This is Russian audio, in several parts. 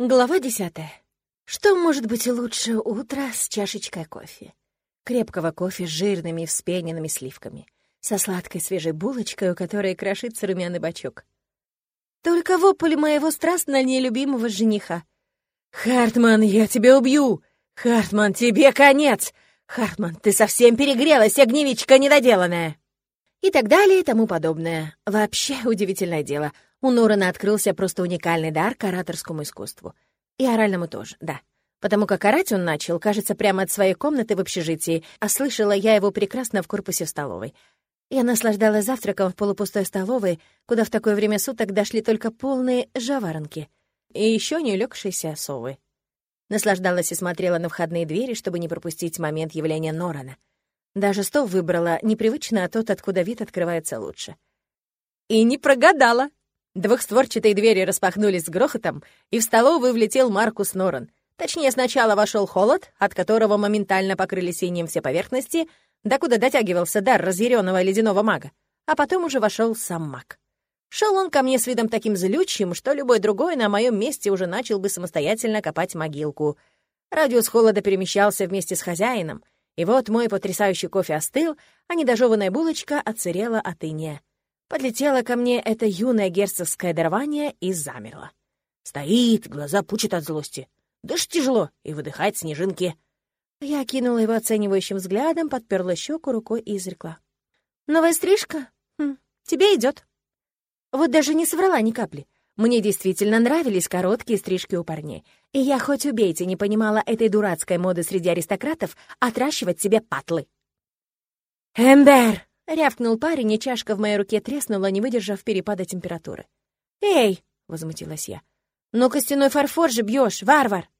Глава десятая. Что может быть лучше утра с чашечкой кофе? Крепкого кофе с жирными вспененными сливками, со сладкой свежей булочкой, у которой крошится румяный бачок. Только вопль моего страстно нелюбимого жениха. «Хартман, я тебя убью! Хартман, тебе конец! Хартман, ты совсем перегрелась, огневичка недоделанная!» И так далее и тому подобное. Вообще удивительное дело. У Норана открылся просто уникальный дар к ораторскому искусству. И оральному тоже, да. Потому как орать он начал, кажется, прямо от своей комнаты в общежитии, а слышала я его прекрасно в корпусе в столовой. Я наслаждалась завтраком в полупустой столовой, куда в такое время суток дошли только полные жаворонки и еще не улегшиеся совы. Наслаждалась и смотрела на входные двери, чтобы не пропустить момент явления Норана. Даже стол выбрала непривычно, а тот, откуда вид открывается лучше. И не прогадала. Двухстворчатые двери распахнулись с грохотом, и в столовую влетел Маркус Норан. Точнее, сначала вошел холод, от которого моментально покрыли синим все поверхности, докуда дотягивался дар разъяренного ледяного мага, а потом уже вошел сам маг. Шел он ко мне с видом таким злючим, что любой другой на моем месте уже начал бы самостоятельно копать могилку. Радиус холода перемещался вместе с хозяином, и вот мой потрясающий кофе остыл, а недожеванная булочка отсырела от иния. Подлетела ко мне это юное герцогское дарование и замерла. Стоит, глаза пучат от злости. Дышь тяжело и выдыхать снежинки. Я кинула его оценивающим взглядом, подперла щеку рукой и изрекла. «Новая стрижка? Хм, тебе идет. Вот даже не соврала ни капли. Мне действительно нравились короткие стрижки у парней. И я хоть убейте не понимала этой дурацкой моды среди аристократов отращивать себе патлы. «Эмбер!» Рявкнул парень, и чашка в моей руке треснула, не выдержав перепада температуры. «Эй!» — возмутилась я. «Ну, костяной фарфор же бьешь, варвар!»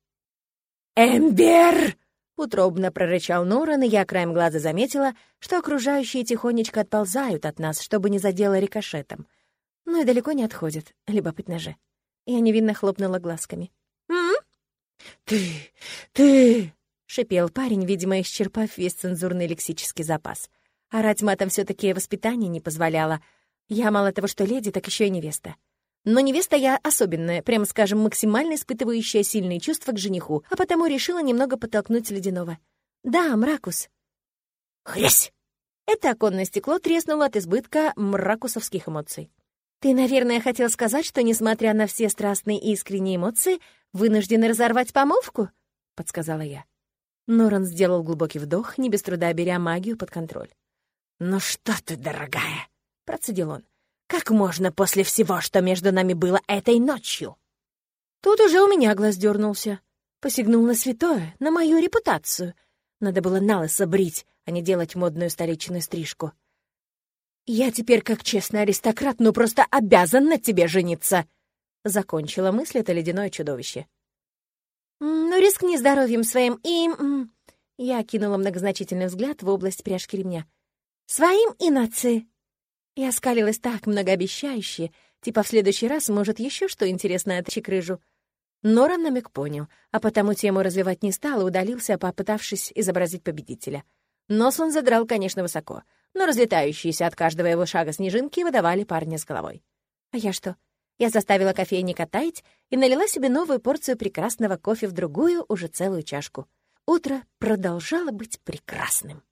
«Эмбер!» — утробно прорычал Норан, и я краем глаза заметила, что окружающие тихонечко отползают от нас, чтобы не задело рикошетом. Ну и далеко не отходят, любопытно же. Я невинно хлопнула глазками. «М? «Ты! Ты!» — шипел парень, видимо, исчерпав весь цензурный лексический запас. Орать матом все таки воспитание не позволяло. Я мало того, что леди, так еще и невеста. Но невеста я особенная, прямо скажем, максимально испытывающая сильные чувства к жениху, а потому решила немного подтолкнуть ледяного. «Да, мракус». «Хрясь!» Это оконное стекло треснуло от избытка мракусовских эмоций. «Ты, наверное, хотел сказать, что, несмотря на все страстные и искренние эмоции, вынуждены разорвать помолвку?» — подсказала я. Норан сделал глубокий вдох, не без труда беря магию под контроль. «Ну что ты, дорогая?» — процедил он. «Как можно после всего, что между нами было этой ночью?» Тут уже у меня глаз дернулся. Посягнул на святое, на мою репутацию. Надо было налысо брить, а не делать модную столичную стрижку. «Я теперь, как честный аристократ, ну просто обязан на тебе жениться!» Закончила мысль это ледяное чудовище. «Ну, рискни здоровьем своим и...» Я кинула многозначительный взгляд в область пряжки ремня. Своим и нации. Я скалилась так многообещающе, типа в следующий раз, может, еще что интересное отчек рыжу. Норан намек понял, а потому тему развивать не стал и удалился, попытавшись изобразить победителя. Нос он задрал, конечно, высоко, но разлетающиеся от каждого его шага снежинки выдавали парня с головой. А я что? Я заставила кофейника таять и налила себе новую порцию прекрасного кофе в другую, уже целую чашку. Утро продолжало быть прекрасным.